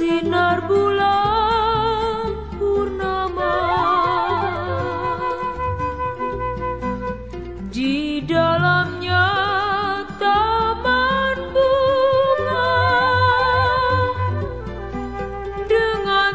Sinar bulan purnama. Di dalamnya taman bunga Dengan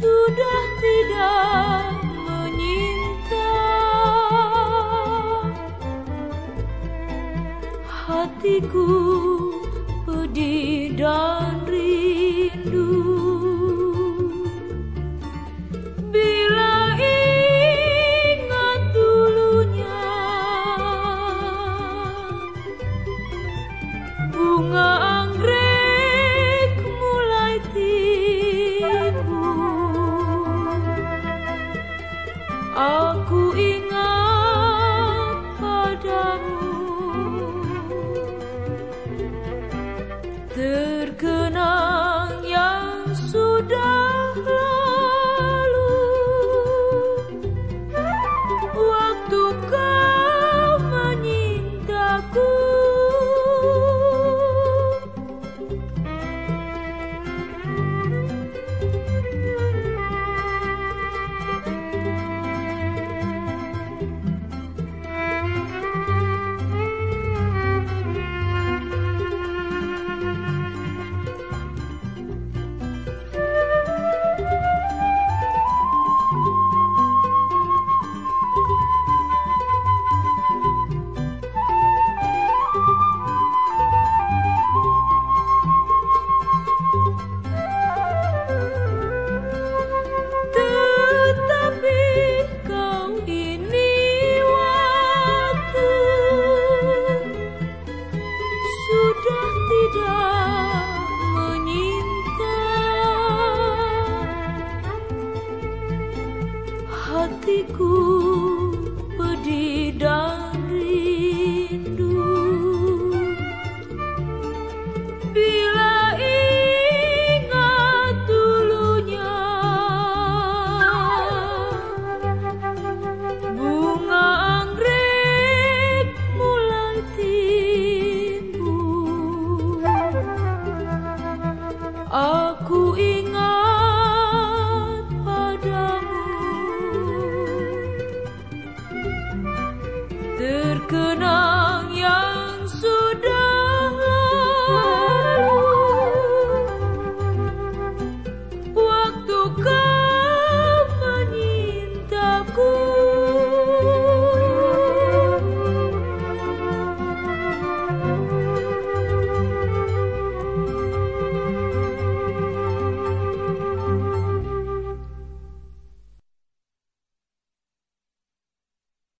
Sudah tidak menyinta. Hatiku pedih dan rindu. Bila ingat dulunya Bunga Aku ingat padamu. Terkenang Hatiku pedih dan